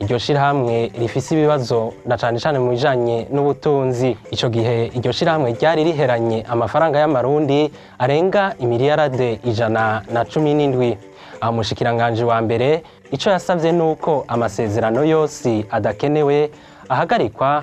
iryo shyirahamwe rifise ibibazo na cyane cyane mu bijyanye n'ubutunzi icyo gihe iryo shyirahamwe ryari riheranye amafaranga y'amarundi arenga miliyarade ijana na cumi n'indwi aho umushikiranganji wa mbere icyo yasabye ni uko amasezerano yose adakenewe ahagarikwa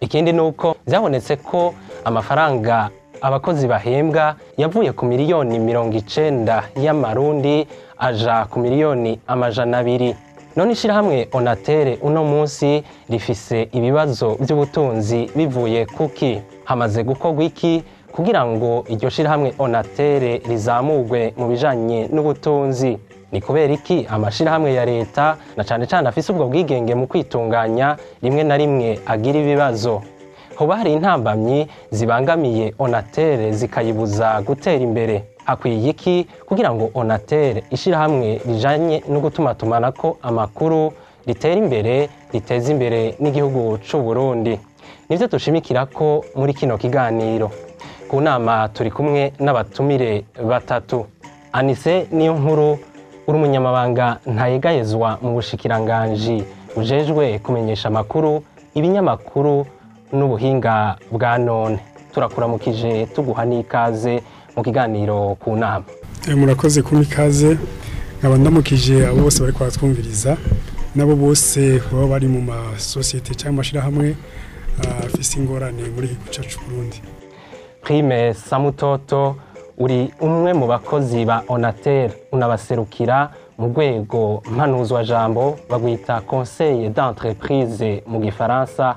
ikindi ni uko byabonetse ko amafaranga abakozi bahembwa yavuye ku miliyoni mirongo icyenda y'amarundi aja ku miliyoni amajana abiri none ishyirahamwe onatere uno munsi rifise ibibazo by'ubutunzi bivuye kuki hamaze gukorwa iki kugira ngo iryo shyirahamwe onatere rizamurwe mu bijyanye n'ubutunzi ni kubera iki amashyirahamwe ya leta na cyane cyane afise ubwo bwigenge mu kwitunganya rimwe na rimwe agira ibibazo hoba hari intambamyi zibangamiye onatere zikayibuza gutera imbere akwiye iki kugira ngo onatere ishyirahamwe rijyanye no gutuma ko amakuru ritera imbere riteza imbere n'igihugu cy'u Burundi nibyo dushimikira ko muri kino kiganiro ku nama turi kumwe n'abatumire batatu anise niyo nkuru uri umunyamabanga ntayegayezwa mu bushikiranganji bujejwe kumenyesha amakuru ibinyamakuru n'ubuhinga bwa none turakuramukije tuguha n'ikaze mu kiganiro ku nama murakoze kumpa ikaze nkaba ndamukije abo bose bari kwatwumviriza nabo bose baba bari mu masosiyete cyangwa amashyirahamwe ah, afite ingorane muri iki gice cy'uburundi prime samutoto uri umwe mu bakozi ba onateri unabaserukira mu rwego mpanuzwajambo bagwita konseye d'entreprise mu gifaransa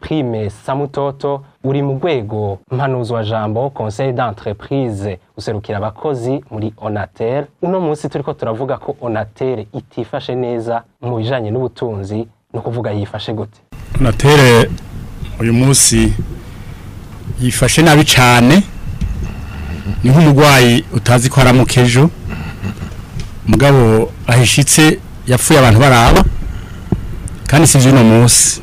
prime samutoto uri mu rwego mpanuzwajambo conseil d'entreprise userukira abakozi muri onatere uno munsi turi ko turavuga ko onatere itifashe neza mu bijyanye n'ubutunzi ni ukuvuga yifashe gute natere uyu munsi yifashe nabi cyane ni nk'umurwayi utazi ko aramuka ejo umugabo ahishyitse yapfuye abantu baraba kandi si iby'uno munsi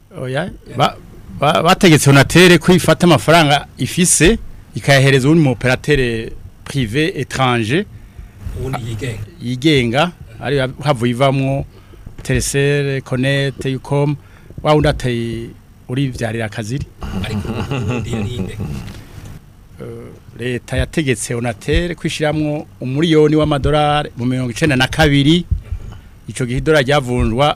bategetse onatere ko ifata amafaranga ifise ikayahereza uwundi mu operatere pirive etaranje yigenga havuye ivamo teresere konete yukomu wa wundi ateye uribyarira akaziri uh, leta yategetse onatere kwishyiramo umuriyoni w'amadolari mu mirongo icyenda na kabiri icyo gihe idolari ryavunjwa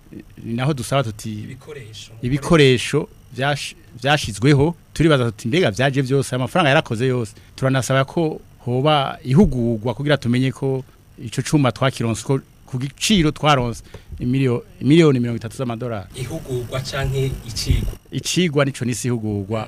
ni naho dusaba tuti ibikoresho byashyizweho turibaza tuti mbega byaje byose amafaranga yarakoze yose turanasaba ko hoba ihugurwa kugira tumenye ko icyo cyuma twakironse ku giciro twaronze. miliyoni mirongo itatu z'amadolari ihugurwa canke icigwa icigwa nico nisi ihugurwa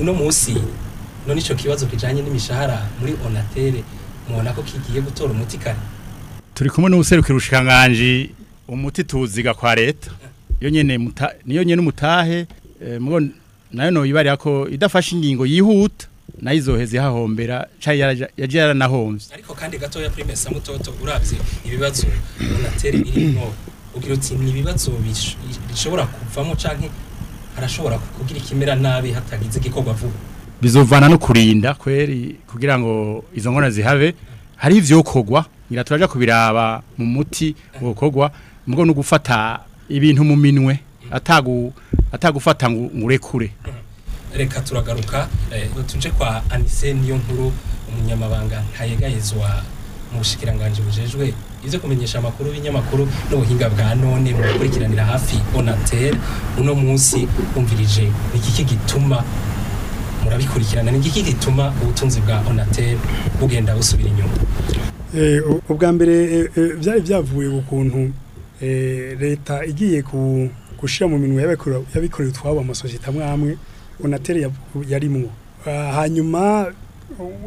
uno munsi none ico kibazo kijanye n'imishahara muri Onatere mubona ko kigiye gutora umuti kare turi kumwe n'ubuserukira ubushikanganje umuti tuziga kwa leta iyo nyene niyo nyene umutahe eh, nayo no ko idafashe ingingo yihuta nayo izoheze hahombera cyari yaje yaranahomvye ariko kandi gatoya primesa mutoto uravye ibibazo Onatere irimo ugira uti ni ibibazo bishobora kuvamo cyangwa harashobora kugira ikimera nabi hatagize igikorwa vuba bizovana no kurinda kweri kugira ngo izo nkora zihave hari ivyo kogwa ngira turaja kubiraba mu muti wokogwa mugo no gufata ibintu mu minwe atagu atagufata ngurekure reka turagaruka eh, tuje kwa Anise niyo nkuru umunyamabanga ntayegayezwa mu bushikiranganje bujejwe ugize kumenyesha amakuru y'ibinyamakuru n'ubuhinga bwa none mubakurikiranira hafi onateri uno munsi wumvirije iki gituma murabikurikirana ni iki gituma ubutunzi bwa onateri bugenda busubira inyuma eh, ubwa mbere eh, eh, byari byavuye ukuntu leta igiye gushyira mu minwa y'abikorera utwabo amasosiyete amwe amwe onateri yarimwo ah, hanyuma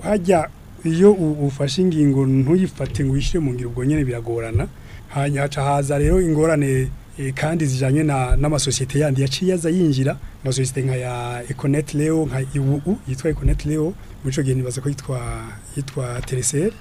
hajya iyo ufashe ingingo ntuyifate ngo uyishyire mu ngiro ubwo nyine biragorana haca haza rero ingorane eh, kandi zijyanye n'amasosiyete yandi yaciye aza yinjira amasosiyete nka ya ekoneti Leo nka iwu yitwa ekoneti reo muri icyo gihe ntibaza ko yitwa yitwa tereseri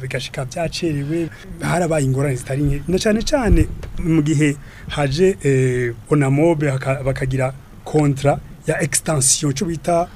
bigashika byacerewe harabaye ingorane zitari nke na cyane cyane mu gihe haje eh, onamobe bakagira kontra ya extension cyo bita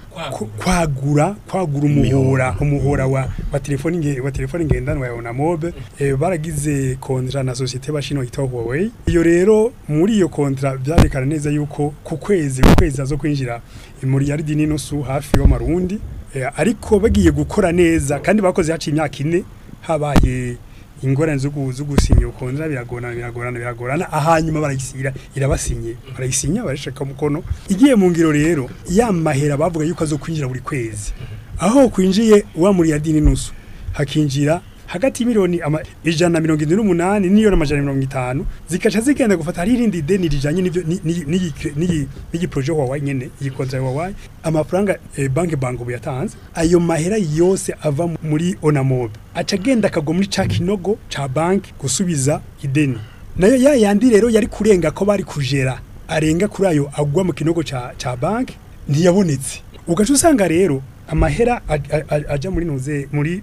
kwagura kwagura umuhora umuhora wa mm-hmm. wa telefone ngendanwa ya mobe mm-hmm. eh, baragize kontra na societe bashino yitwa Huawei iyo rero muri iyo kontra byarekana neza yuko ku kwezi ku kwezi zo kwinjira muri yaridi n'inusu hafi y'amarundi eh, ariko bagiye gukora neza kandi bakoze haciye imyaka ine habaye ingorane zo gusinya ukonza biragorana biragorana biragorana ahanyuma barayisinya irabasinye barayisinya barashaka umukono igiye mu ngiro rero ya mahera bavuga yuko azo kwinjira buri kwezi aho kwinjiye uwa muri ya dini nusu hakinjira hagati y'imiliyoni ijana na mirongo irindwi n'umunani n'iyona amajana mirongo itanu zikaca zigenda gufata hari irindi deni rijyanye n'iyi poroje wawayi nyine iyi kontra wawayi amafaranga banki eh, banki ubu yatanze ayo mahera yose ava muri onamobi aca agenda akagwa muri ca kinogo ca banki gusubiza ideni nayo ya yandi rero yari kurenga ko bari kujera arenga kuri ayo agwa mu kinogo ca banki ntiyabonetse ugaca usanga rero amahera ajya muri noze muri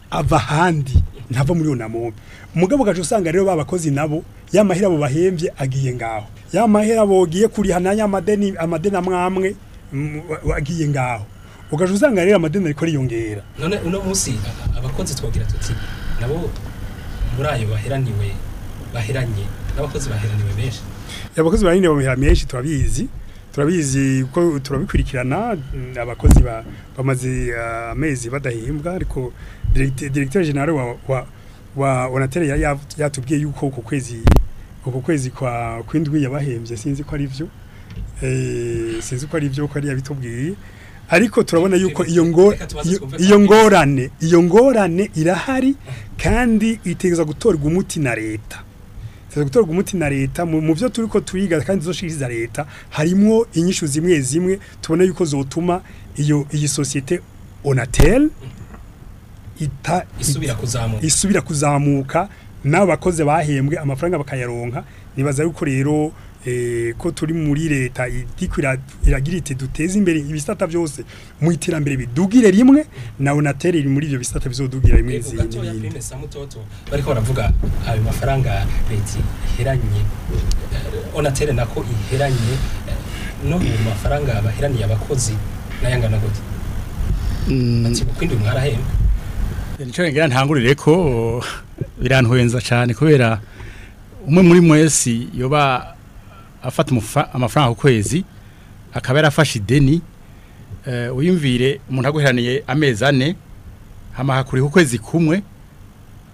ava ahandi ntava muri iyo namombe umugabo gaje usanga rero babakozi nabo yamahera abo bahembye agiye ngaho yamahera bogiye kuriha na yamadeni amadeni amwamwe mm, agiye ngaho ugaje usanga rero amadeni ariko ariyongera none uno munsi abakozi twogira tuti nabo muri ayo baheraniwe baheranye n'abakozi baheraniwe benshi abakozi baheraniwe menshi turabizi turabizi ko turabikurikirana abakozi bamaze eh, amezi badahembwa ariko Directeur General wa wa Onatel yatubwiye yuko uko kwezi uko kwezi kwa kwindwi yabahembye sinzi ko ari byo eh sinzi ko ari byo ko ari yabitubwiye ariko turabona yuko iyo iyo ngorane iyo ngorane irahari kandi itegereza gutorwa umuti na leta tuza gutorwa umuti na leta mu byo turi ko twiga kandi izo shiriza leta harimo inyishu zimwe zimwe tubona yuko zotuma iyo iyi sosiyete onatel ita isubira kuzamuka isubira kuzamuka n'abakozi bahembwe amafaranga bakayaronka nibaza yuko rero Eh, ko turi muri leta iragira iti duteze imbere ibisata byose mu iterambere bidugire rimwe nawe natera muri ibyo bisata bizodugira rimwe n'izindi n'ibindi bariko baravuga ayo mafaranga leta iheranye eh, onatere nako iheranye eh, no mu mafaranga baheraniye abakozi n'ayangana gute mm. ati kwindi mwarahembwa nicyo ngira ntangurire ko birantuhenza cyane kubera umwe muri mwese yoba afata amafaranga ku kwezi akaba yarafashe ideni eh, uyumvire umuntu aguheraniye amezi ane hamahakuriho ukwezi kumwe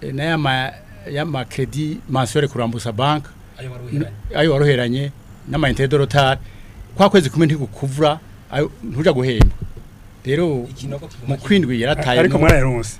eh, ya y'amakredi mansiyore kurambusa banki ayo waruheranye n'amayinite dorotari kwa kwezi kumwe ntigukuvura ntujya guhemba rero mu kwindwi yarataye ariko mwarayaronse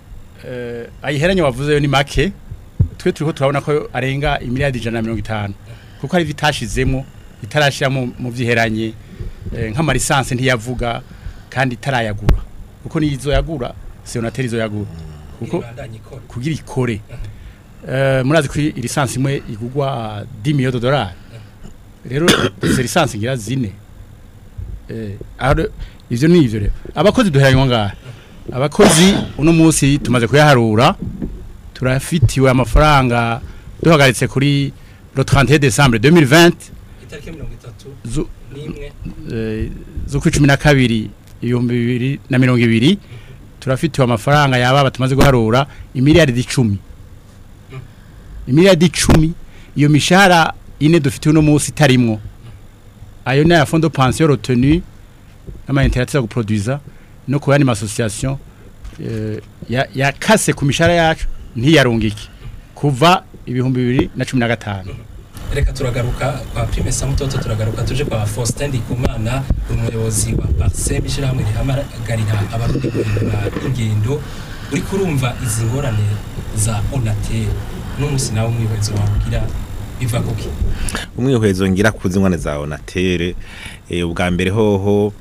eh ayiheranye wavuze yo ni make twe turiko turabona ko arenga imiliyardi 150 kuko ari vitashizemo itarashira mu vyiheranye nk'amarisanse ntiyavuga kandi itarayagura kuko niyo izoyagura Senatel izoyagura mm. kuko kugira ikore eh, murazi kuri lisansi imwe igugwa 10 millions dollars rero izo lisansi ngira zine eh, ivyo ni ivyo rero abakozi duheranywa ngaha abakozi uno munsi tumaze kuyaharura turafitiwe amafaranga duhagaritse kuri le 31 décembre 2020 itariki 30 n'imwe eh, zo 12 ibihumbi bibiri na mirongo ibiri turafitiwe amafaranga yaba tumaze guharura imiliyaridi icumi imiliyaridi icumi iyo mishahara ine dufite uno munsi itarimwo ayo ni aya fondo pansiyo roteni n'amayinite guproduza no ku yandi masosiyasiyo eh, yakase ku mishahara yacu ntiyarungike kuva ibihumbi bibiri na cumi na gatanu reka turagaruka kwa prime samutoto turagaruka tuje kwa Faustin Ndikumana umuyobozi wa Parsem ishyirahamwe rihamagarira abarundi guhindura ingendo uri kurumva izi ngorane za Onatel n'umunsi nawe umwihwezo wakugira biva kuki umwihwezo ngira ku ngorane za Onatel eh, ubwa mbere hoho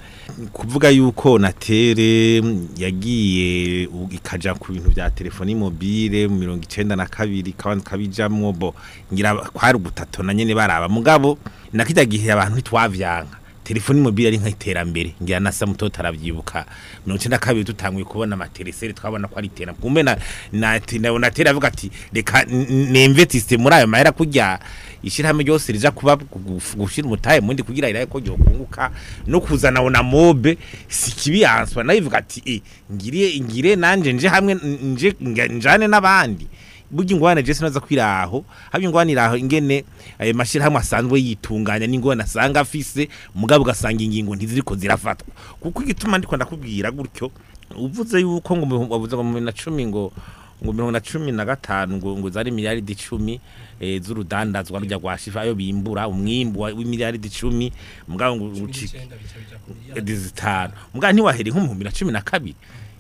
kuvuga yuko natere yagiye ikaja ku bintu bya telefoni mobile mirongo icyenda na kabiri kabandi kabijamwo bo ngira kwari ubutato na nyene baraba mugabo nakita gihe abantu ntitwavyanka telefoni mobile ari nk'iterambere ngira na samuto taravyibuka kabiri tutanguye kubona amateresere twabona ko ari terambere kumbe na na natera avuga ati reka nemve tiste muri ayo mahera kujya ishyirahamwe ryose rija kuba gushira umutahe mundi kugira iraye ko yokunguka no kuzana ona mobe sikibiyanswa nayivuga ati eh ngiriye ingire nanje nje hamwe nje njane nabandi burya ingwane je sinaza kwiraho habyo ingwaniraho ingene ayo eh, mashira hamwe asanzwe yitunganya n'ingwane asanga afise mugabo ugasanga ingingo ntiziriko zirafatwa kuko igituma ndiko ndakubwira gutyo uvuze yuko ngo mu 2010 ngo ngo mirongo na cumi na gatanu ngo ngo zari miliyaridi icumi eh, z'urudandazwa rujya rwa shiva ayo bimbura umwimbu w'imiliyaridi icumi mugabo ngo zitanu mugabo ntiwahere nk'umuhumbi na cumi na kabiri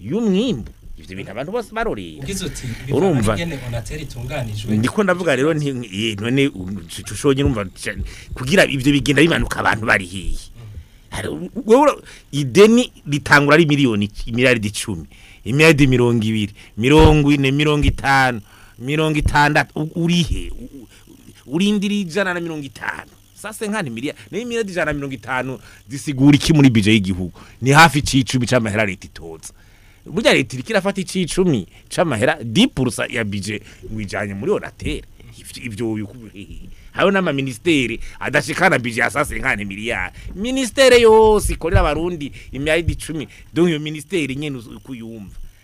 y'umwimbu ivyo bintu abantu bose barorera urumva ndiko ndavuga rero none ushonye urumva kugira ibyo bigenda bimanuka abantu bari hiye ideni ritangura ari miliyoni miliyari 10 imiliyari mirongo ibiri mirongo ine mirongo itanu mirongo itandatu urihe urindiriye ijana na mirongo itanu sase nkani miliya nayo miliyoni ijana na mirongo itanu zisigura iki muri bije y'igihugu ni hafi cy'icumi cy'amahera leta itonza burya leta iriko irafata icicumi c'amahera dipurusa ya bije ngwijanye muri onatere ivyo hariho n'amaministeri adashikana bije ya sase nkane miliyari ministere yose ikorera abarundi imyaka icumi donc iyo ministeri nyene ukuyumva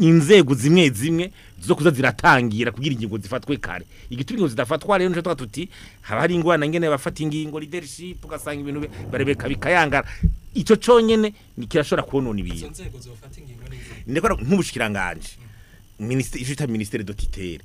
inzego zimwe zimwe zo kuza ziratangira kugira ingingo zifatwe kare igituma ingingo zidafatwa rero nje tuti haba hari ingwana ngene bafata ingingo leadership ugasanga ibintu barebeka bikayangara icyo cyonyine kirashobora konona ibintu ndekora nk'ubushikiranganje ministeri ijita ministeri do titere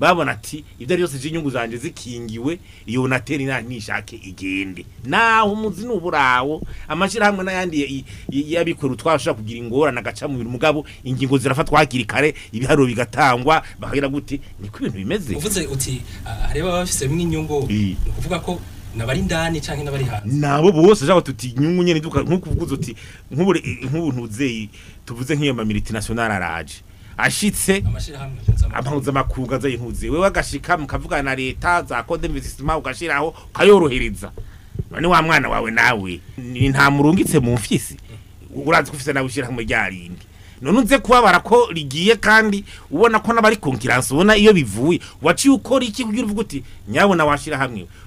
babona ati ibyo ari byose by'inyungu zanjye zikingiwe iyo nateri ntishake igende naho umuzi n'uburawo amashyirahamwe n'ayandi y'abikorera utwashobora kugira ingorane agaca mu bintu mugabo ingingo zirafatwa hakiri kare ibiharuro bigatangwa bakagira gute niko ibintu bimeze uvuze uti ah, hari abafisemo inyungu ni ukuvuga ko nabari ndani canke nabari hanze nabo bose jaho tuti nyungu nyene nkuko uvuze uti nk'ubure eh, nk'ubuntu tuvuze nk'iyo ma multinational araje ashitse ampuzamakuru azayinkuzi wewe agashika mukavugana na leta za code investissement ugashiraho ukayorohereza none wa mwana wawe nawe ni nta murungitse mu mfisi urazi kufise nawe ushira mu ryarindi none unze kubabara ko rigiye kandi ubona ko n'abari konkiranse ubona iyo bivuye waciye ukora iki kugira uvuga uti nyabona washira hamwe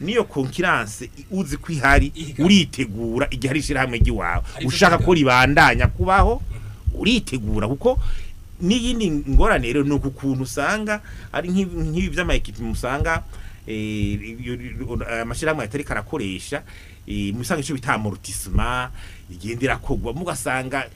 niyo konkiranse uzi ko ihari uritegura igihe hari ishyirahamwe ry'iwawe ushaka ko ribandanya kubaho uritegura kuko n'iyindi ngorane rero ni ukuntu usanga ari nk'ibi by'ama ekipi amashyirahamwe atari arakoresha, musanga icyo bita amortissement igenda irakogwa mugasanga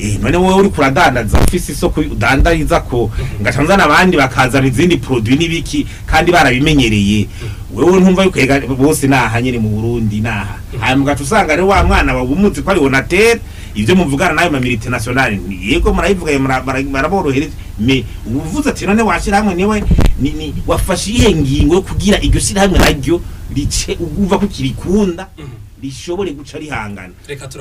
Eh, none wowe uri kuradandaza ufise isoko udandariza ko ngaca nzana abandi bakazana izindi produit n'ibiki kandi barabimenyereye wewe ntumva yuko bose naha nyine mu Burundi naha hanyuma ugaca usanga ari wa mwana babumuzi ko ari Onatel ibyo muvugana n'ayo mamilite nationale yego murabivuga baraborohereza uvuze ati none washyira niwe wafashe ihengingo yo kugira iryo shyira hamwe naryo rice ugumva ko kirikunda rishobore guca rihangana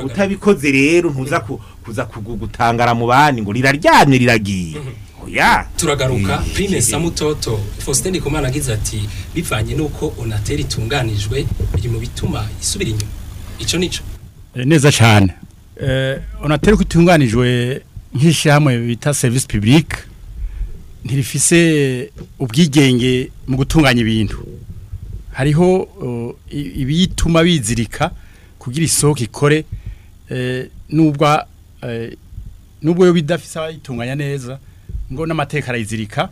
utabikoze rero ntuza kuza kugutangara mu bandi ngo riraryamye riragiye mhm. oya turagaruka eh. prime samutoto Faustin Ndikumana agize ati bivanye nuko onateri itunganijwe biri mu bituma isubira inyuma ico nico eh, neza cyane eh, onateri ko itunganijwe nk'ishyirahamwe bita service public ntirifise ubwigenge mu gutunganya ibintu hariho uh, ibituma bizirika kugira isoko ikore uh, uh, nubwo yo bidafise abayitunganya neza ngo n'amateka arayizirika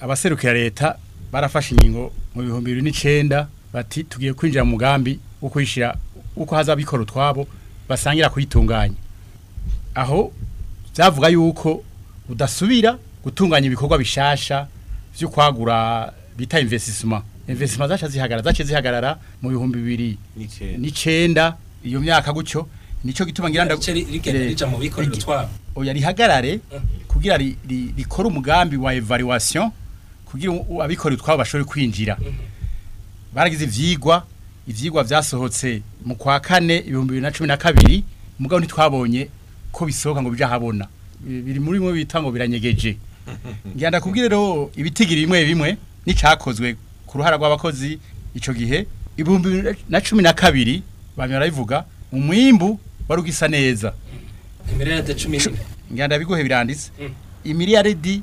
abaserukira leta barafashe ingingo mu bihumbi bibiri bati tugiye kwinjira mu mugambi wo kwishyira uko hazabikora twabo basangira kuyitunganya aho byavuga yuko udasubira gutunganya ibikorwa bishasha byo kwagura bita investissement investissement zaca zihagarara zace zihagarara mu bihumbi bibiri iyo myaka gutyo nico gituma ngira eh, oya rihagarare eh. kugira rikora umugambi wa evaluation kugira abikorera twabo bashobore kwinjira eh. baragize ivyigwa ivyigwa vyasohotse mu kwa kane ibihumbi na cumi na kabiri mugabo ntitwabonye ko bisohoka ngo bija habona biri muri mwe bitango biranyegeje ngira ndakubwire rero ibitigiri bimwe bimwe n'icakozwe ku ruhara rw'abakozi ico gihe ibihumbi na cumi na kabiri bamwe barabivuga umwimbu wari neza nganda bigohe biranditse mm. imiliyaridi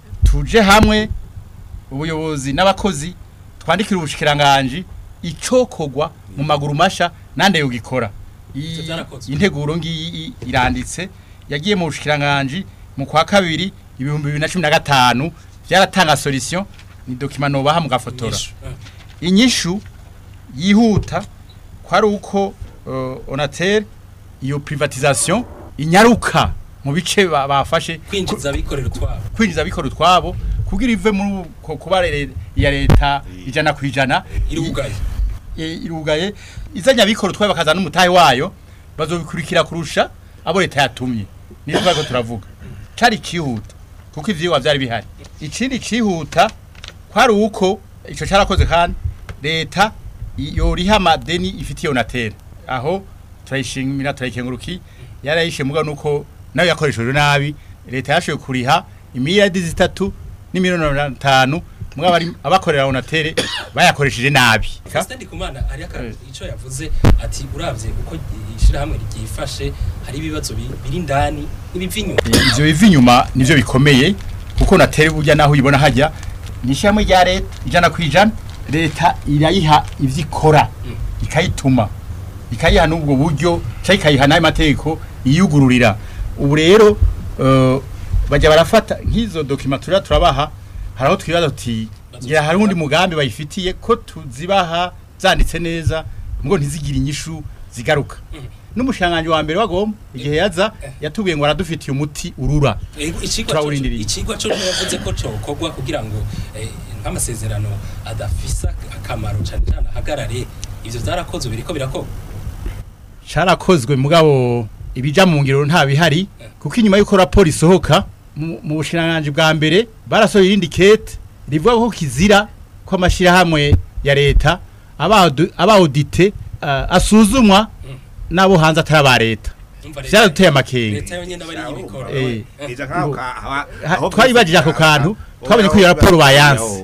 tuje hamwe ubuyobozi n'abakozi twandikira ubushikiranganje icyo mu maguru mashya nande yogikora integuro ngiyi iranditse yagiye mu bushikiranganje mu kwa kabiri ibihumbi bibiri na cumi na gatanu byaratanga solisiyo ni dokimano baha mugafotora ah. inyishu yihuta ko ari uko eh, onateri iyo privatisation inyaruka mu bice bafashe kwinjiza abikorera utwabo kwinjiza abikorera utwabo kugira ive muri kuba ya leta ijana ku ijana irugaye izajya abikora utwabo bakazana n'umutahe wayo bazobikurikira kurusha abo leta yatumye nitwa ko turavuga cari kihuta kuko ivyigwa byari bihari ikindi kihuta kwari uko icyo cyarakoze kandi leta yoriha amadeni ifitiye yonatera aho turayishimira turayikenguruki yarayishe muga nuko nayo yakoreshejwe nabi leta yashoboye kuriha imiliyaridi zitatu n'imiliyoni mirongo itanu mwaba abakorera onatere bayakoresheje nabi Stand kumana ari ico yavuze ati uravye uko ishira ryifashe hari ibibazo biri ndani n'ibivinyuma ivyo bivinyuma nivyo bikomeye kuko natere burya naho uyibona hajya ni rya leta ijana ku ijana leta irayiha ibyo ikora ikayituma ikayiha n'ubwo buryo cyangwa ikayiha n'ayo mategeko iyugururira ubu rero eh, bajya barafata nk'izo dokima turabaha hari aho twibaza tuti ngira hari undi mugambi bayifitiye ko tuzibaha zanditse neza ngo ntizigire inyishu zigaruka mm. n'umushanganji wa mbere wagomba igihe yaza eh. yatubwiye ngo aradufitiye umuti urura ikigwa eh, cyo yavuze ko cokorwa kugira ngo eh, nk'amasezerano adafisa akamaro cyane cyane ahagarare ivyo vyarakozwe biriko birakorwa carakozwe mugabo ibijya mu ngiro nta bihari kuko inyuma y'uko raporo isohoka mu bushinanganje bwa mbere barasohoye irindi kete rivuga ko kizira ko amashirahamwe ya leta abaudite asuzumwa n'abo hanze atari aba leta byaraduteye amakenga eh. twayibajije ako kantu twabonye ko iyo raporo bayanse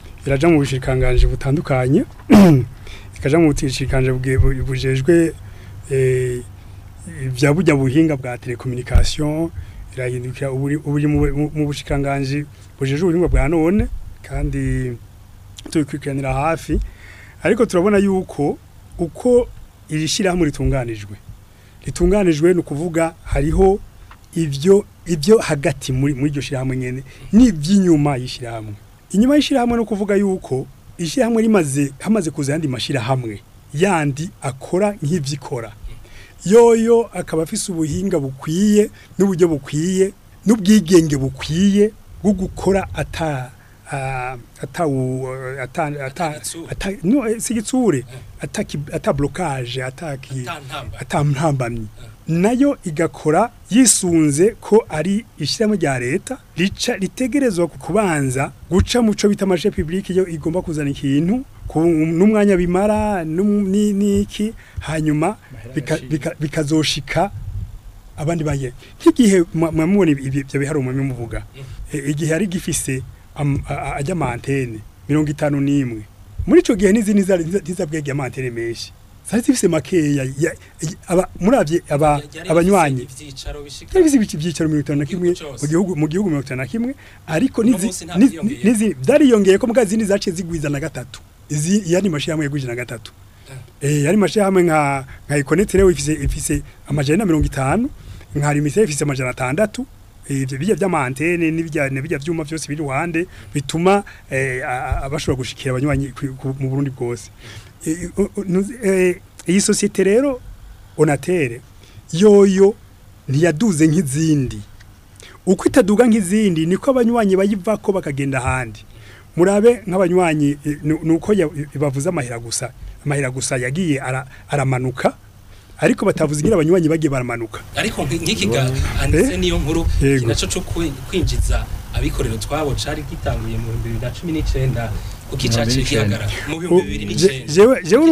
iraja mu bushikanganje butandukanye ikaja mu bushikanganje bujejwe eh, bya bujya buhinga bwa telecommunication irahindukira uburi mu bushikanganje bujejwe ubuhinga bwa none kandi tubikurikiranira hafi ariko turabona yuko uko iri shyirahamwe ritunganijwe ritunganijwe ni ukuvuga hariho ibyo ibyo hagati muri iryo shyirahamwe nyine n'iby'inyuma y'ishyirahamwe inyuma y'ishyirahamwe ni ukuvuga yuko ishyirahamwe rimaze hamaze kuza ayandi mashyirahamwe yandi akora nk'ibyikora yoyo akaba afise ubuhinga bukwiye n'uburyo bukwiye n'ubwigenge bukwiye bwo gukora ataha si sigitsure eh. ata burokaje ataki ntambamyi eh. nayo igakora yisunze ko ari ishyiramo rya leta rica ritegerezwa kubanza guca muco bita amashe pibulike iyo igomba kuzana ikintu n'umwanya bimara n'iki hanyuma bikazoshika abandi baye nk'igihe mwamubona ibyo bihari umuvuga eh. igihe ari gifise ajya mantene mirongo itanu n'imwe muri icyo gihe n'izindi ntizabwege amantene menshi zari zifite makeya murabye abanywanyi byari bifite ibyicaro mirongo itanu na kimwe mu gihugu mirongo itanu na kimwe ariko byariyongeye ko mbwa zindi zaciye zigwiza na gatatu izi yari mashyirahamwe yagwije na gatatu eh. eh, yari mashyirahamwe nka nka ikonetire ifise amajana mirongo itanu nka rimitire ifise amajana atandatu bijya by'amantene n'ibijya byuma byose biri ruhande bituma eh, abashobora gushikira abanywanyi mu Burundi bwose eh, iyi sosiyete rero onatere yoyo ntiyaduze nk'izindi uko itaduga nk'izindi niko abanywanyi bayiva ko bakagenda ahandi murabe nk'abanywanyi eh, uko bavuze amahera gusa amahera gusa yagiye aramanuka ariko batavuze ngira abanywanyi bagiye baramanuka ariko nk'iki ga handitse eh? niyo nkuru kinaco cyo kwinjiza abikorera utwabo cari gitanguye mu 2019 ukicace gihagarara mu 2019 jewe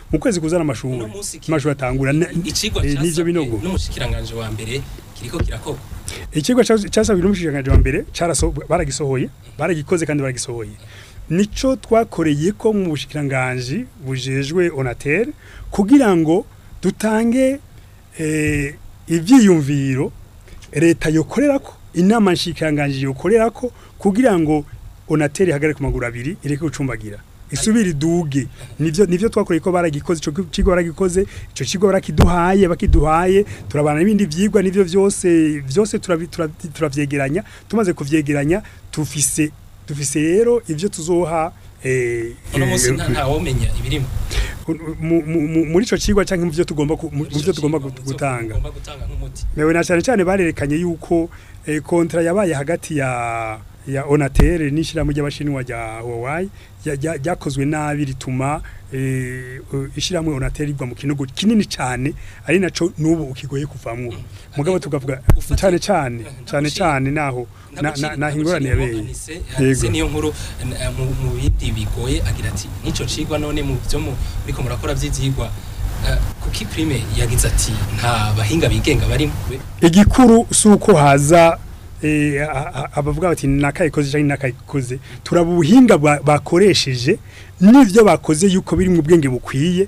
mu kwezi kuzana amashuri amashuri atangura eh, n'ibyo binogo n'umushyikiranganje wa mbere kiriko kirakorwa ikigo cyasabwe n'umushyikiranganje wa mbere baragisohoye baragikoze kandi baragisohoye nicyo twakoreye ko mu bushikiranganji bujejwe onateri kugira ngo dutange eh, ibyiyumviro leta yokorera ko inama nshikiranganji yokorera ko kugira ngo onateri ihagarare ku maguru abiri ireke gucumbagira isubira iduge nibyo nibyo twakoreye ko baragikoze ico kigo baragikoze ico kigo barakiduhaye bakiduhaye turabana n'ibindi vyigwa nivyo vyose vyose turavyegeranya tumaze kuvyegeranya tufise tufise rero ivyo tuzoha eh, eh, muri ico cigwa canke mu tugomba mu tugomba gutanga mewe na cyane cyane barerekanye yuko eh, kontra yabaye hagati ya ya Onatel n'ishyirahamwe ry'abashinwa rya Huawei ryakozwe nabi rituma eh, eh, ishyirahamwe Onatel rigwa mu kinogo kinini cyane ari naco nubu ukigoye kuvamwo mugabo tugavuga cyane cyane cyane cyane naho naho ingorane yabeye yego niyo nkuru eh, mu bindi bigoye agira ati nico cigwa none mu byo muriko murakora vyizigwa kuki prime yagize ati nta bahinga bigenga bari igikuru suko haza Eh, abavuga bati nakayikoze cyangwa nakayikoze turaba ubuhinga bakoresheje n'ibyo bakoze yuko biri mu bwenge bukwiye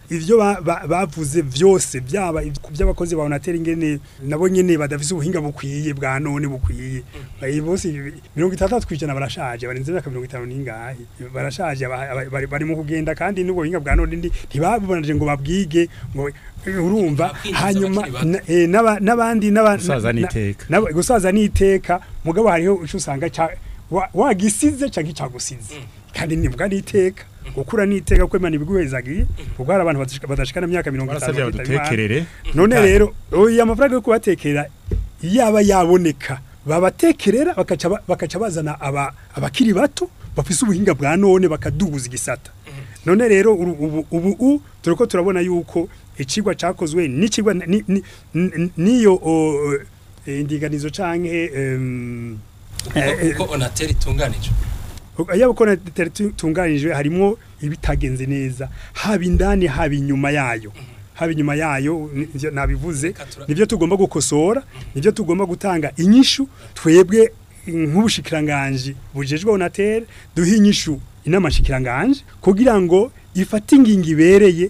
ibyo bavuze byose byaba iby'abakozi ba onateri ngene nabo nyene badafise ubuhinga bukwiye bwa none bukwiye bose mirongo itandatu kwijana barashaje barenze imyaka mirongo itanu n'ingahe barashaje bari kugenda kandi n'ubwo bwa none ntibabibonanje ngo babwige ngo urumva hanyuma eh, n'abandi n'abandi gusaza umusaza n'iteka mugabo hariho icyo usanga wagisize cyangwa icyagusize mm. kandi nibwa n'iteka mm. gukura n'iteka kwemana ibiguhezagiye kuko mm. hari abantu badashikana imyaka mirongo none rero uyu amafaranga yo kubatekera yaba yaboneka babatekerera bakaca bazana abakiri bato bafise ubuhinga bwa none bakaduguza igisata none rero ubu turiko turabona yuko ikigwa cyakozwe n'ikigwa n'iyo Eh, indiganizo canke uko eh, eh, onateri itunganije yaba uko onateri itunganije harimo ibitagenze neza haba indani haba inyuma yayo haba inyuma yayo nabivuze nibyo tugomba gukosora nibyo tugomba gutanga inyishu twebwe nk'ubushikiranganji bujejwe onateri duhe inyishu inama nshikiranganji kugira ngo ifate ingingo ibereye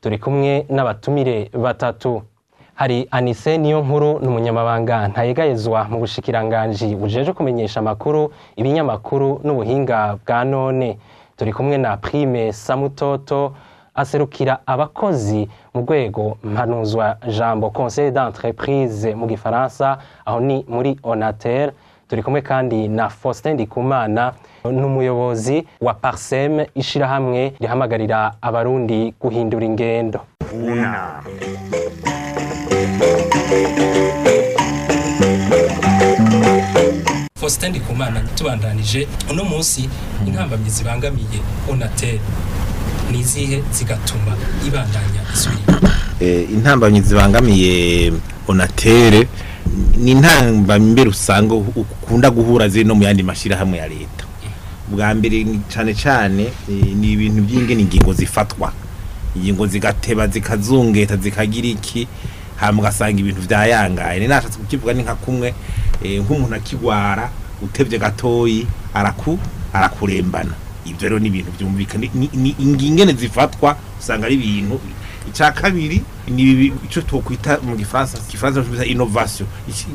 turi kumwe n'abatumire batatu hari anise niyo nkuru ni umunyamabanga ntayegayezwa mu bushikiranganji bujeje kumenyesha amakuru ibinyamakuru n'ubuhinga bwa none turi kumwe na prime samutoto aserukira abakozi mu rwego mpanuzwa jambo conseil d'entreprise mu gifaransa aho ni muri onater turi kumwe kandi na faustin ndikumana n’umuyobozi wa parsem ishyirahamwe rihamagarira abarundi guhindura ingendo Faustin Ndikumana tubandanije uno munsi intambamyi zibangamiye Onatel nizihe zigatuma ibandanya isubiye intambamyi zibangamiye Onatel ni eh, intambamyi rusanga ukunda guhura zino mu yandi mashira ya leta bwa mbere cyane cyane eh, ni ibintu by'ingenzi zifatwa ingingo zigateba zikazungeta zikagira iki hanyuma ugasanga ibintu byayangaye nashatse kukivuga ni nka kumwe eh, nk'umuntu akigwara utebye gatoyi araku arakurembana ibyo rero ni ibintu byumvikana ni ingingene zifatwa usanga ari ibintu icya kabiri ni icyo twakwita mu gifaransa gifaransa bita inovasiyo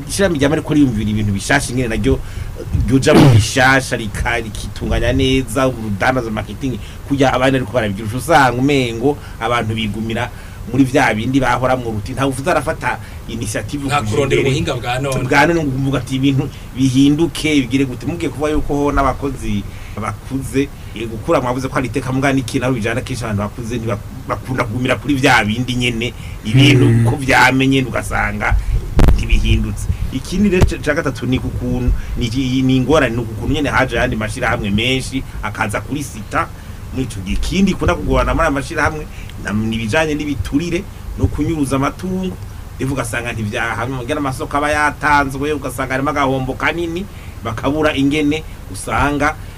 ishyiramo ijyamo ariko riyumvira ibintu bishasha ingene naryo eh, ryuja mu bishasha rikitunganya neza urudandaza makitingi kujya abandi ariko barabigira usanga umengo abantu bigumira muri vya bindi mu ruti nta uvuze arafata initiative nta kurondera ubuhinga bwa none bwa none nguvuga ati ibintu bihinduke bigire gute mugiye kuba yuko n'abakozi bakuze eh, gukura mwabuze ko ari iteka mugana ikintu ari bijana kenshi abantu bakuze bakunda kugumira kuri bya bindi nyene ibintu uko hmm. vyamenye ugasanga ntibihindutse ikindi rero ca gatatu ni kukuntu ni ingorane ni ukuntu nyene haje ayandi mashirahamwe menshi akaza kuri sita mw'ico gihe ikindi ikunda kugorana muri amashirahamwe ni ibijanye n'ibiturire no kunyuruza amatungo rero ugasanga ntivyahamwe mugira aba yatanzwe ugasanga harimo agahombo kanini bakabura ingene usanga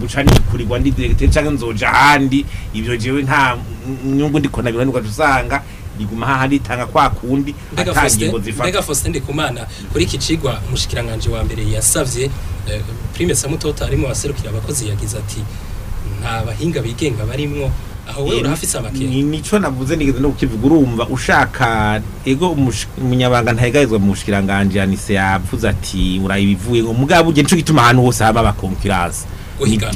guca nikurirwa ndi directeur cyangwa nzoja ahandi ibyo jewe nta nyungu ndiko nabira nuko usanga iguma hahandi itanga kwa kundi atangingo zifata mbega Faustin Ndikumana kuri iki cigwa umushikiranganje wa mbere yasavye eh, prime samutota arimo aserukira abakozi yagize ati nta bahinga bigenga barimwo aho we urafite amakenga nico navuze nigeze no kukivuga urumva ushaka ego umunyabanga ntayigarizwa mu bushikiranganje yanise yavuze ati bivuye ngo mugabo ugende cyo gituma ahantu hose haba abakonkurance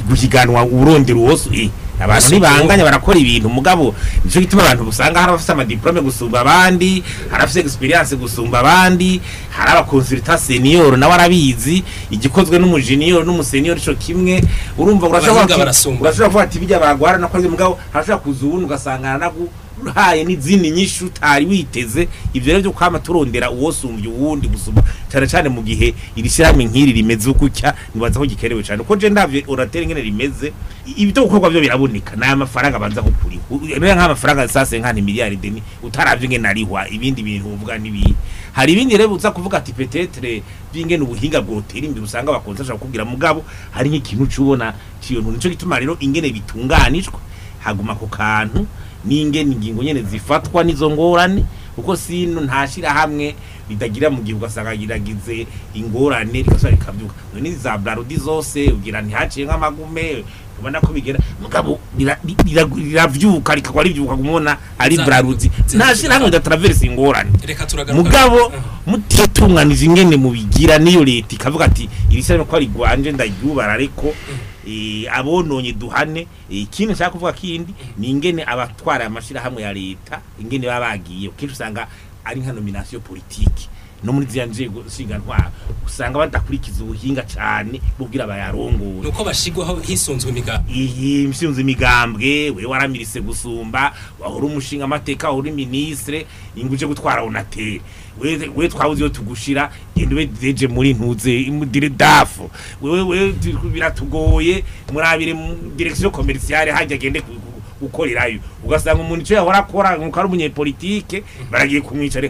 guhiganwa urondera uwose eh. abantu ntibanganya barakora ibintu umugabo nicyo gituma abantu usanga hari abafite amadiplome gusumba abandi hari abafite egisperiyanse gusumba abandi hari abakonsulita seniyoro nawe arabizi igikozwe n'umujeniyoro n'umuseniyoro cyo kimwe urumva urashobora kuba ati bijya bagwara nakoze mugabo harashobora kuza ubundi ugasanga aranagu uhaye n'izindi nyinshi utari witeze ibyo rero byo kwama turondera uwosumbya uwundi gusuma cyane cyane mu gihe iri shyirahamwe nk'iri rimeze gutya nibaza ko gikenewe cyane kuko je ndavye oratere rimeze ibito gukorwa byo biraboneka ni amafaranga banza kukuri mera nk'amafaranga sase nka miliyari deni utaravye ngene arihwa ibindi bintu uvuga nibi hari ibindi rero uza kuvuga ati petetre bingene ubuhinga bwotera imbere usanga bakonza ashaka kugira mugabo hari nk'ikintu cubona cyo nico gituma rero ingene bitunganijwe haguma ku kantu n'inge ingingo nyine zifatwa n'izo ngorane kuko si nta shyirahamwe ritagira mu gihe ugasanga riragize ingorane rigasubira rikabyuka none za brarudi zose ugira ntihaciye nk'amagume ubona ko bigera mugabo rirabyuka rikagwa ribyuka kumubona ari brarudi nta shyirahamwe ridataraverisa ingorane mugabo mutitunganije ingene mubigira niyo leta ikavuga ati iri shyirahamwe ko rigwanje ndaryubara ariko abononye duhane ikindi nshaka kuvuga kindi ni ingene abatwara amashyirahamwe ya leta ingene baba bagiye kenshi usanga ari nka nominasiyo politiki no muri ziriya nzego nshinganwa usanga badakurikiza ubuhinga cyane bubwira abayarongora ni uko bashyirwaho hisunzwe imigambi iyi misunzwe imigambwe we waramirise gusumba wahora umushinga amateka wahora minisitire inguje gutwara unatera we twabuze iyo tugushira genda ube deje muri ntuze dire dafu wewe biratugoye murabire mu direksiyo komerisiyare hajya agende gukorerayo ugasanga umuntu icyo yahora akora nk'uko ari umunyepolitike baragiye kumwicara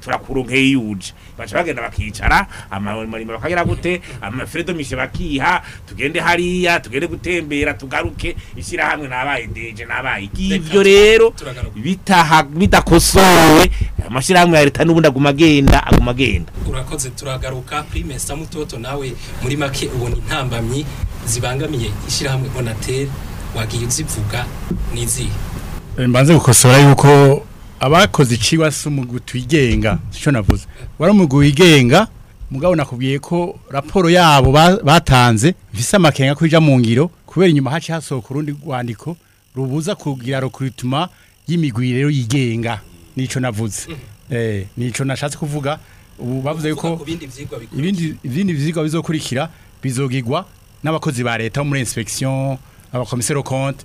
turakuru yuje bacha bagenda bakicara amarimo bakagira gute amafredo mishe bakiha tugende hariya tugende gutembera tugaruke ishyirahamwe hamwe nabaye deje nabaye ivyo rero bitaha bidakosowe amashyirahamwe ya leta n'ubundi aguma agenda aguma agenda urakoze turagaruka prime samutoto nawe muri make ubona intambamyi zibangamiye ishyirahamwe hamwe onatel wagiye uzivuga nizihe Eh, mbanze gukosora yuko abakoze ikiwa si umugutu wigenga icyo navuze wari umugu wigenga mugabo nakubwiye ko raporo yabo batanze ifise amakenga ko mu ngiro kubera inyuma haci hasohoka urundi rwandiko rubuza kugira recruitment y'imigwirero yigenga n’icyo navuze eh nico nashatse kuvuga ubu bavuze yuko ibindi ibindi vyigwa bizokurikira bizogigwa n'abakozi ba leta muri inspection abakomisero compte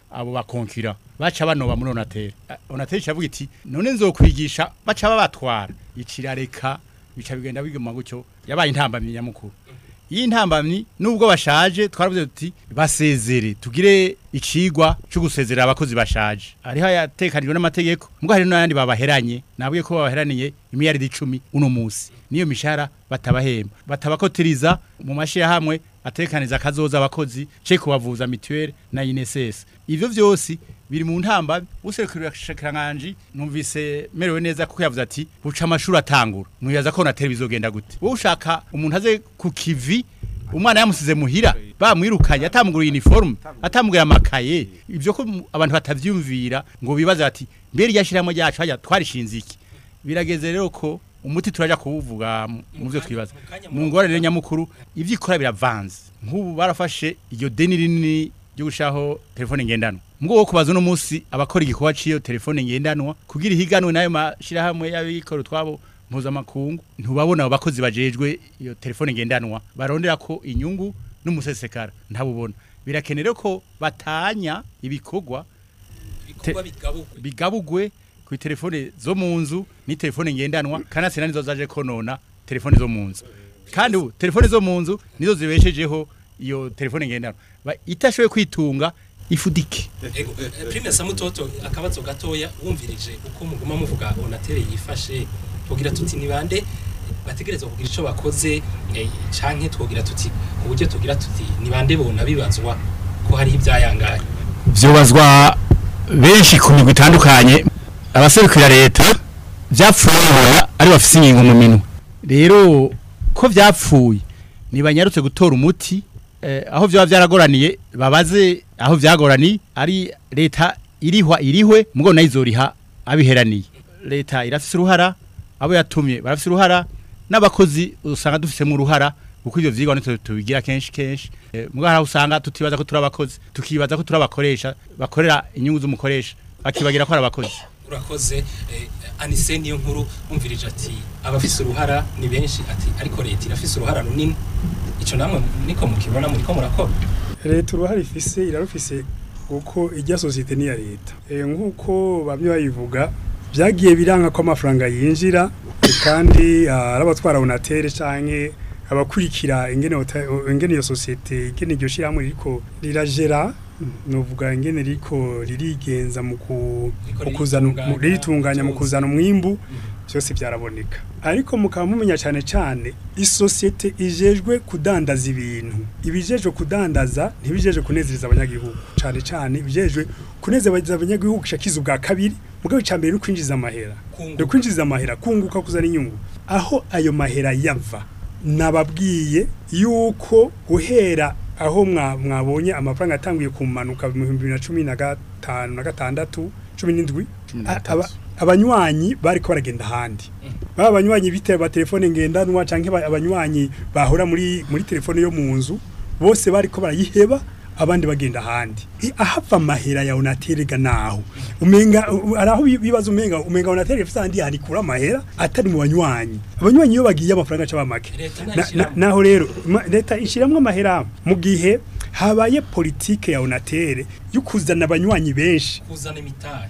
abo bakonkira baca banoba muri onatere eh, onatere icyo iti none nzokwigisha baca babatwara ikirareka bica bigenda biguma gutyo yabaye intambamye nyamukuru iyi ntambamyi nubwo bashaje twaravuze tuti basezere tugire icigwa cyo gusezerera abakozi bashaje ariho yatekanijwe n'amategeko mbwa hari n'ayandi babaheranye nabwiye ko babaheraniye imiyaridi icumi uno munsi niyo mishahara batabahemba batabakotiriza mu mashira hamwe atekaniza akazoza abakozi cye kubavuza mituweli na inesesi ivyo vyose biri mu ntamba userukira shakiranganje numvise merewe neza kuko yavuze ati buca amashuri atangura ntuyaza ko na televiziyo genda gute wowe ushaka umuntu aze ku kivi umwana yamusize muhira bamwirukanye atamuguye uniforme atamuguye amakaye ibyo ko abantu batabyumvira ngo bibaza ati mbere yashiramo ryacu hajya twarishinze iki birageze rero ko umuti turajya kuwuvuga mu byo twibaza mu ngorane nyamukuru ivyikora biravanze nk'ubu barafashe iyo deni rinini byo telefone ngendanwa mugo wo kubaza uno munsi abakora igikorwa ciyo telefone ngendanwa kugira ihiganwe nayo mashirahamwe y'abikora twabo mpuzamakungu ntubabona abakozi bajejwe iyo telefone ngendanwa barondera ko inyungu n'umusesekara ntabubona birakenewe ko batanya ibikorwa bigabugwe ku telefone zo mu nzu ni telefone ngendanwa kanasira nizo zaje konona telefone zo mu nzu kandi ubu telefone zo mu nzu nizo zibeshejeho iyo telefone ngendanwa itashoboye kwitunga ifudike eh, eh, prime samutoto akabazo gatoya wumvirije uko muguma muvuga onatere yifashe tugira tuti nibande bategerezwa kugira ico bakoze eh, canke twogira tuti ku buryo tugira tuti nibande bona bibazwa ko hari ibyayangaye byobazwa benshi ku migwi itandukanye abaserukira leta byapfuye ari bafise ingingo mu minwe rero ko byapfuye ntibanyarutse gutora umuti Eh, aho byaba byaragoraniye babaze aho byagoraniye ari leta irihwa irihwe mugo nayo abiheraniye leta irafise uruhara abo yatumye barafise uruhara n'abakozi usanga dufisemo uruhara kuko ibyo byigwa nitwe tubigira kenshi kenshi eh, mugo hari usanga tutibaza ko turi abakozi tukibaza ko turi abakoresha bakorera inyungu z'umukoresha bakibagira ko ari abakozi urakoze eh, anise niyo nkuru wumvirije ati abafise uruhara ni benshi ati ariko leta irafise uruhara runini icyo namwe niko mukibona muri ko murakora leta uruhara ifise irarufise kuko ijya sosiyete ni leta eh, nk'uko bamwe bayivuga byagiye biranga ko amafaranga yinjira kandi ah, ari abatwara unatere cyangwa abakurikira ingene iyo sosiyete ingene iryo shyirahamwe riko riragera nuvuga ngene riko ririgenza mu kuzana ritunganya mu kuzana umwimbu mhm. byose byaraboneka ariko mukaba mumenya cyane cyane isosiyete ijejwe kudandaza ibintu ibijejwe kudandaza ntibijejwe kunezereza abanyagihugu cyane cyane ibijejwe kunezereza abanyagihugu shakiza ubwa kabiri mugabo mbere no kwinjiza amahera no kwinjiza amahera kunguka kuzana inyungu aho ayo mahera yava nababwiye yuko guhera aho mwabonye amafaranga yatangiye kumanuka mu bihumbi bibiri na cumi na gatanu na gatandatu cumi n'indwi abanywanyi bari ko baragenda ahandi baba abanywanyi bitewe telefone ngendanwa cyangwa abanywanyi bahora muri muri telefone yo mu nzu bose bari ko barayiheba abandi bagenda ahandi ahava amahera ya unateri naho umenga araho bibaza umenga umenga unateri ifite ahandi yanikura amahera atari mu banywanyi abanywanyi iyo bagiye amafaranga aca bamake naho rero leta ishyiramo amahera mu gihe habaye politike ya unatere yo kuzana abanywanyi benshi kuzana imitari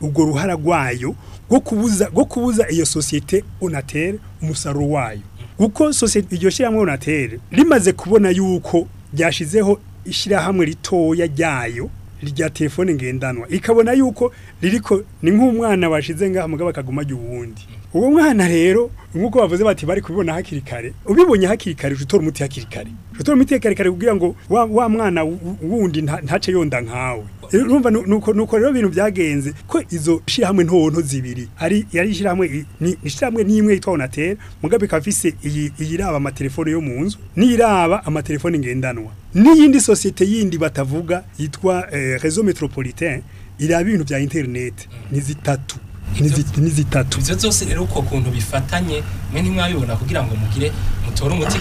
urwo ruhara rwayo rwo kubuza iyo sosiyete unatere umusaruro wayo kuko sosiyete iryo shyirahamwe Onatel rimaze kubona yuko ryashyizeho ishyirahamwe ritoya ryayo rya telefone ngendanwa ikabona yuko ririko ni nk'umwana bashize ngaha mugabo akaguma ajya uwo mwana rero nk'uko bavuze bati bari kubibona hakiri kare ubibonye hakiri kare ushobora umuti hakiri kare ushobora umuti hakiri kare kugira ngo wa mwana wundi ntace yonda nkawe urumva nuko rero ibintu byagenze ko izo shyirahamwe ntonto zibiri ari yari ishyirahamwe ni ishyirahamwe n'imwe yitwa onateri mugabe ikaba ifise iyiraba amatelefone yo mu nzu niraba amatelefone ngendanwa n'iyindi sosiyete yindi batavuga yitwa eh, rezo metropolitain iraba ibintu bya interineti ni zitatu n'izitatu ibyo byose rero uko kuntu bifatanye mwe ntimwabibona kugira ngo mugire mutore umuti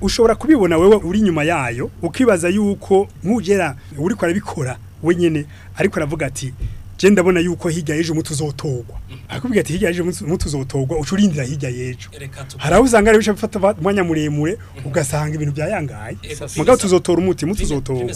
ushobora kubibona wewe uri inyuma yayo ukibaza yuko nk'ugera uri arabikora wenyine ariko aravuga ati je ndabona yuko hirya yejo mutuzotogwa mm. akubwira ati hirya yejo mutuzotogwa ucurindira hirya yejo haraho uzanga ari bifata mwanya muremure mm. ugasanga ibintu byayangaye mugabo tuzotora umuti mutuzotogwa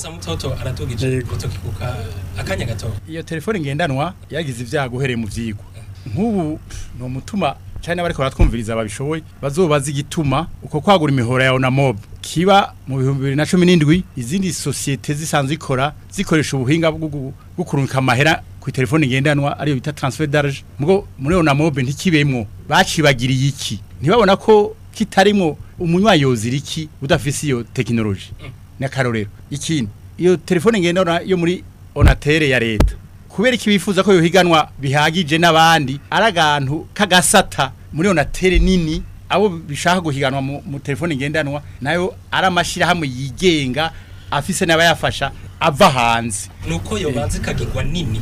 iyo telefone ngendanwa yagize ivyago uhereye mu vyigwa nk'ubu ni umutuma cyane n'abari baratwumviriza babishoboye bazobaza igituma uko kwagura imihora yawe na mob kiba mu bihumbi na cumi n'indwi izindi sosiyete zisanzwe ikora zikoresha ubuhinga bwo kurungika amahera ku telefone ngendanwa ariyo bita transfer d'argent mugo muri yo na mob ntikibemwo bacibagiriye iki ntibabona ko kitarimo umunywa yozira iki udafise iyo technology mm. n'akarorero ikindi iyo telefone ngendanwa yo muri onatere ya leta kubera iki bifuza ko yohiganwa bihagije n'abandi ari agantu k'agasata muri yo nateri nini abo bishaka guhiganwa mu telefone ngendanwa nayo ari amashyirahamwe yigenga afise n'abayafasha ava hanze nuko yobanze ikagirwa nini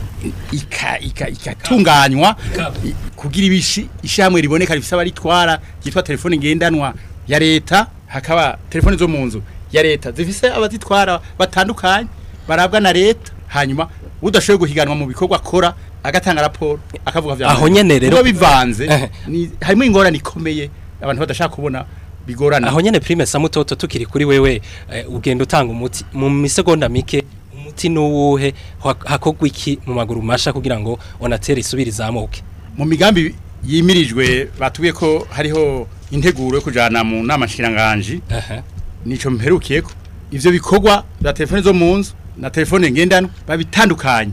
ikatunganywa kugira ibishi ishyirahamwe riboneka rifise abaritwara ryitwa telefone ngendanwa ya leta hakaba telefone zo mu nzu ya leta zifise abazitwara batandukanye barabwa na leta hanyuma udashoboye guhiganwa mu bikorwa akora agatanga raporo akavuga bya aho nyene rero bivanze harimo ingorane ikomeye abantu badashaka kubona bigorana aho nyene prime samutoto tukiri kuri wewe eh, ugenda utanga umuti mu misegonda mike umuti nuwuhe hakogwa iki mu maguru masha kugira ngo onatere isubire zamuke mu migambi yimirijwe batubiye ko hariho integuro yo kujana mu nama nshinganje nico mperukiye ko ivyo bikorwa za telefone zo mu nzu na telefone ngendanwa babitandukanye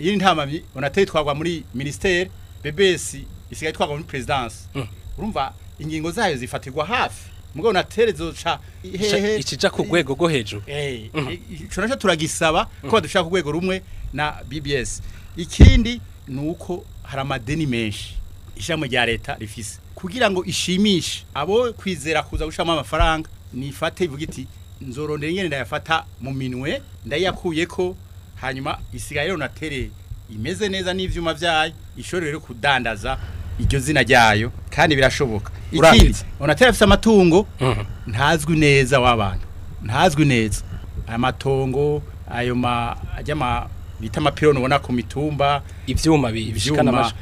iyi ntamamyi onateye twagwa muri ministere BBS isigaye twagwa muri presidence hmm. urumva ingingo zayo zifatirwa hafi mugabo naterezo cha hehe ikija ku gwego go hejuru eh, hmm. eh cyo turagisaba ko hmm. badushaka ku gwego rumwe na BBS ikindi nuko haramadeni menshi ijambo rya leta rifise kugira ngo ishimishe abo kwizera kuza gushamo amafaranga nifate ivuga iti nzorondera nyine ndayafata mu minwe ndayakuye ko hanyuma isigaye rero natereye imeze neza n'ibyuma byayo ishobora rero kudandaza iryo zina ryayo kandi birashoboka ikindi unatera afite amatungo mhm. ntazwi neza w'abantu ntazwi neza amatongo ayo bita amapironi ubona ku mitumba ibyuma bishikana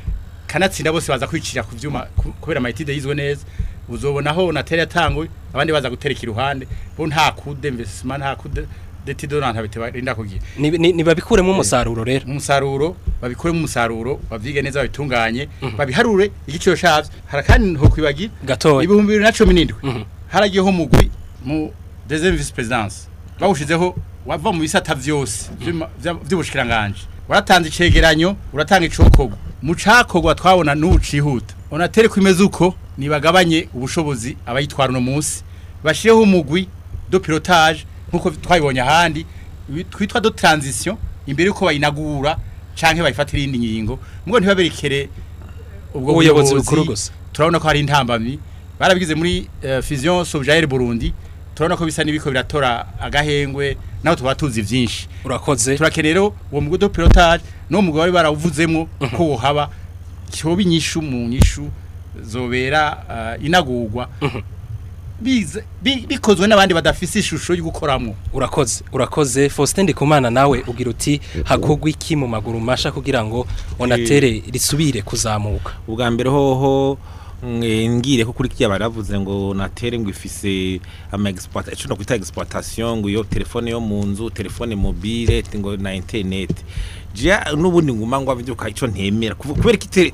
kanatsinda bose baza kwicira ku byuma kubera amayitide yizwe neza uzobona aho natera yatanguye abandi baza gutereka iruhande bo nta kude mvesima nta kude deti donanta bitarinda kugira ni babikuremo umusaruro rero eh, umusaruro babikuremo umusaruro bavyige neza babitunganye mhm. babiharure igiciro cyavyo harakandi nto kwibagira gatoya ibihumbi 2017 mhm. haragiyeho mugwi mu deuxième présidence bawushizeho wava mu bisata vyose mhm. vy'ubushikiranganje waratanze icegeranyo uratanga icokorwa mu cakogwa twabona n'ucihuta unatere kwimeza uko ntibagabanye ubushobozi abayitwara uno munsi bashyireho umugwi do pilotage nk'uko twabibonye ahandi twitwa do taranzisiyo imbere y'uko bayinagura cyangwa bayifatira iyindi ngingo ngo ntibaberekere ubwo buyobozi bukuru gusa turabona ko hari intambamyi barabigize muri eh, fiziyo sobujayeri burundi turabona ko bisa n'ibiko biratora agahengwe naho tuba tuzi byinshi urakoze turakeneye rero uwo mugo pilotage n'uwo mugabo bari barawuvuzemo ko wohaba cyoba inyishu mu nyishu zobera eh, inagurwa mhm. bikozwe n'abandi badafise ishusho yo gukoramo urakoze urakoze faustin ndikumana nawe ugira uti hakogwa iki mu maguru masha kugira ngo onatere risubire kuzamuka ubwa mbere hoho ngire ko kuri kiya baravuze ngo natere ngo ifise ama exploitation no kwita exploitation ngo yo telefone yo mu nzu telefone mobile ngo na internet je nubundi nguma ngo avyuka ico ntemera kubera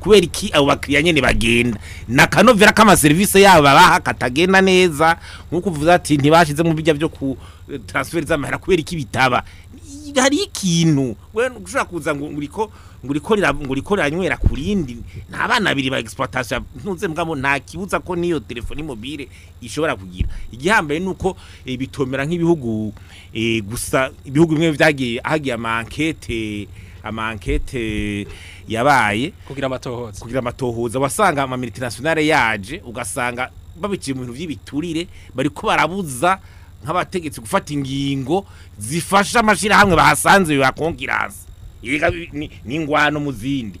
kubera iki abo bakiriya nyene bagenda na kanovera kama yabo baha katagenda neza nkuko uvuze ati ntibashize mu bijya byo ku eh, transfer z'amahera kubera iki bitaba hari ikintu ushobora kuza ngo uriko uriko riranywera ku rindi ni abana ba egisipatasiyo ntunze mbwamo nta kibuza ko n'iyo telefoni mobile ishobora kugira igihambaye ni uko eh, bitomera nk'ibihugu eh, gusa ibihugu bimwe byagiye hagiye amankete amankete yabaye kugira amatohoza kugira amatohoza wasanga ama multinationale yaje ugasanga babikiye mu bintu by'ibiturire bari ko barabuza nk'abategetsi gufata ingingo zifasha amashyirahamwe bahasanze bibakongera hasi n'ingwano mu zindi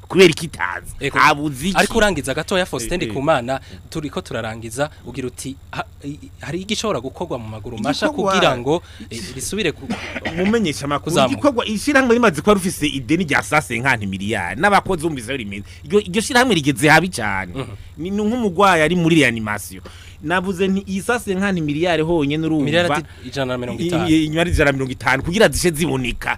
kubera ko itazi abuzi ariko urangiza gatoya Faustin eh, eh. Ndikumana turi ko turarangiza ugira uti hari igishobora gukorwa mu maguru masha kugira ngo eh, risubire mumenyesha amakuru igikorwa ishyirahamwe rimaze kuba rufise ideni rya sase nk'anti miliyari n'abakozi bumvise rimeze iryo shyirahamwe rigeze habi cyane mhm. ni nk'umugwayi ari muri reanimation navuze nti iyi sase nkani miliyari honyine urumva miliyari ijana na mirongo itanu miliyari ijana na mirongo itanu kugira zishe ziboneka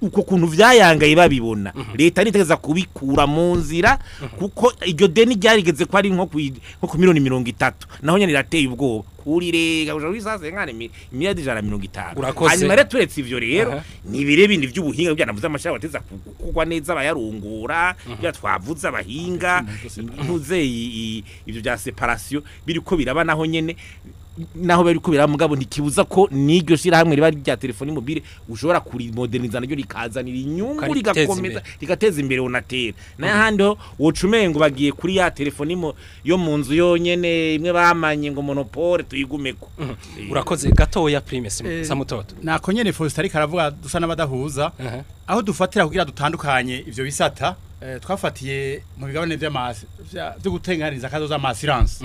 uko kuntu vyayangaye babibona mhm. leta niteza kubikura mu nzira mhm. kuko iryo deni ryarigeze ko ari nko ku miliyoni mirongo itatu naho nyene rirateye ubwoba kurirega uja wisase nkane imiliyari ijana mirongo itanu hanyuma rero turetse ivyo rero ni bire bindi vy'ubuhinga byanavuze amashara bateza kugwa neza abayarungura mhm. ibyo twavuze abahinga ntuze ibyo bya separation biriko biraba naho nyene naho bari kubera mugabo ntikibuza ko n'iryo shirahamwe riba rya telefoni mobile ushobora kuri moderniza naryo rikazanira inyungu rigakomeza rigateza imbere unatera n'ahandi mhm. ho wocumengo bagiye kuri ya telefoni yo mu nzu yonyine imwe bamanye ngo monopole tuyigumeko mhm. eh. urakoze gatoya prime eh, samutoto nako nyene Faustin ariko aravuga dusa n'abadahuza mhm. aho dufatira kugira dutandukanye ibyo bisata eh, twafatiye mu bigabane vy'amasi byo gutenganiza akazo z'amasiranse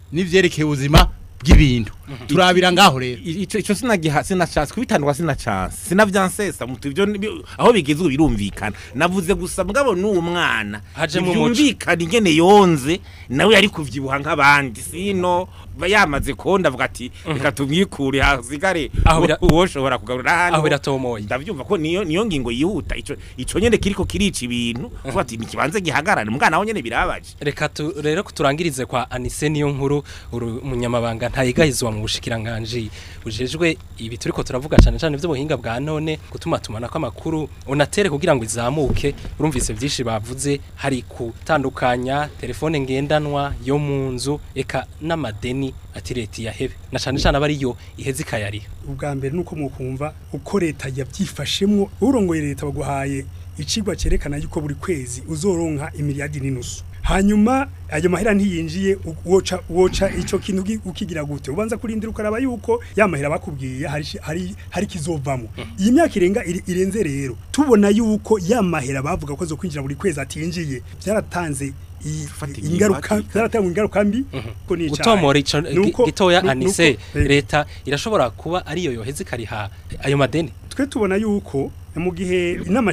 n'ibyerekeye ubuzima bw'ibintu turabira ngaho rero icyo sinagiha sinacance kubitandwa sinacance aho bigeze ubu birumvikana navuze gusa mugabo n'uwo mwana byumvikana ingene yonze nawe yari kuvyibuha nk'abandi sino yamaze konda avuga ati mhm. reka tumwikure hasigare uwo shobora kugarura hano aho biratomoye ndavyumva ko niyo ngingo yihuta icyo ico kiri ko kirica ibintu uvuga mhm. ati nikibanze gihagarara umwana aho nyene birabaje reka rero turangirize kwa Anise niyo nkuru umunyamabanga ntayigahizwa mu umushikiranganji ujejwe ibi turiko turavuga cyane cyane by'ubuhinga bwa none gutuma tumana ko amakuru unatere kugira ngo izamuke urumvise byinshi bavuze hari kutandukanya telefone ngendanwa yo mu nzu eka n'amadeni ati leta yahebe na cyane cyane abari yo iheze ikayariha ubwa mbere nuko mukumva uko leta yabyifashemo urongoye leta baguhaye icigwa cerekana yuko buri kwezi uzoronka imiliyadi n'inusu hanyuma ayo mahera ntiyinjiye woca woca icyo kintu ukigira gute ubanza kurindira ukaraba yuko yamahera bakubwiye hari hari kizovamo hmm. iyi myaka irenga irenze rero tubona yuko yamahera bavuga ko zo kwinjira buri kwezi atinjiye byaratanze ingaruka zaratanga ingaruka mbi mhm. ko ni gutomora gitoya anise eh. leta irashobora kuba ariyo yoheze ikariha ayo madeni twe tubona yuko mu gihe inama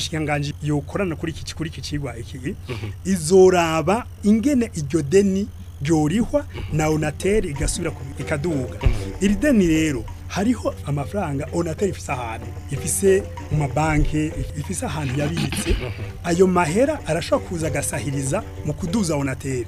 yokorana kuri iki kuri iki kigwa iki mhm. izoraba ingene iryo deni ryorihwa na onateri igasubira ikaduga mhm. iri deni rero hariho amafaranga onatari ifise ahantu ifise mu mabanki ifise ahantu yabitse ayo mahera arashobora kuza agasahiriza mu kuduza onateri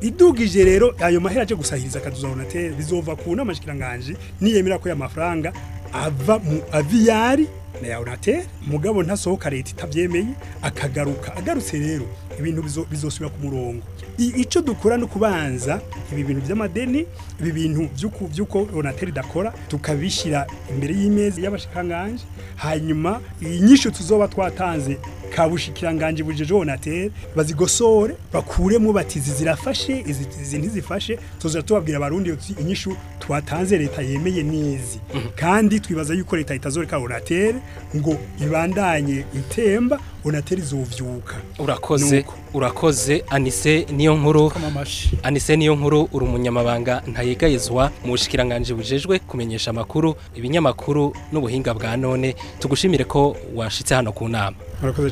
idugije rero ayo mahera aje gusahiriza akaduza onateri bizova ku nama shikiranganje niyemera ko aya mafaranga ava mu aviyari na ya onateri mugabo ntasohoka leta itabyemeye akagaruka agarutse rero ibintu bizosubira ku murongo icyo dukora ni ukubanza ibi bintu by'amadeni ibi bintu by'uko ronateri idakora tukabishyira imbere y'imeza y'abashikanganje hanyuma iyi nyinshi tuzoba twatanze kabushikiranganje bujije jonatere bazigosore bakuremo batizi zirafashe izi ntizifashe tuza tubabwira abarundi inyishu twatanze leta yemeye nizi mhm. kandi twibaza yuko leta itazoreka onatere ngo ibandanye itemba onatere izovyuka urakoze urakoze anise niyo nkuru anise niyo nkuru uri umunyamabanga ntayegayezwa mu bushikiranganje bujejwe kumenyesha amakuru ibinyamakuru n'ubuhinga bwa none tugushimire ko washitse hano ku nama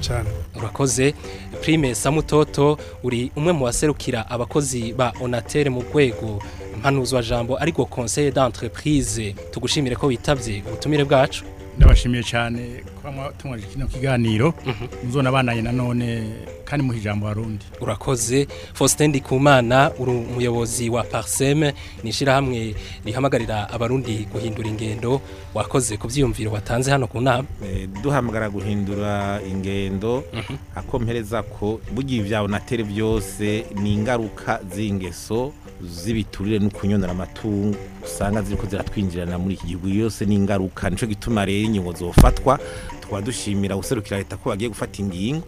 cyane murakoze Prime Samutoto uri umwe mu waserukira abakozi ba Onatel mu rwego mpanuzwa jambo ariko conseil d'entreprise tugushimire ko witabye ubutumire bwacu ndabashimiye cyane mwatunganije kino kiganiro mhm. muzona abanaye nanone kandi muha ijambo abarundi urakoze Faustin Ndikumana uri umuyobozi wa Parsem nishirahamwe rihamagarira abarundi guhindura ingendo wakoze ku watanze hano ku nama eh, duhamagara guhindura ingendo mhm. akompereza ko bugiye na tele byose ni ingaruka z'ingeso z'ibiturire no kunyonora amatungo usanga ziriko ziratwinjirana muri iki gihugu yose ni ingaruka nico gituma rero inkingo zofatwa tukaba dushimira guserukira leta ko bagiye gufata ingingo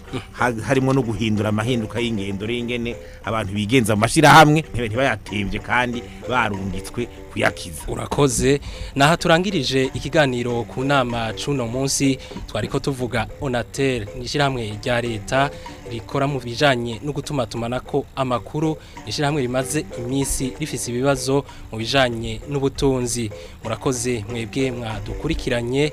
harimo no guhindura amahinduka y'ingendo y'ingene abantu bigenza mu mashyirahamwe ntibayatembye kandi barungitswe kuyakiza urakoze naha turangirije ikiganiro ku nama cuno munsi twari tuvuga onatel nishyirahamwe rya leta rikora mu bijanye no gutuma tumana ko amakuru nishyirahamwe rimaze iminsi rifise ibibazo mu bijanye n'ubutunzi murakoze mwebwe mwadukurikiranye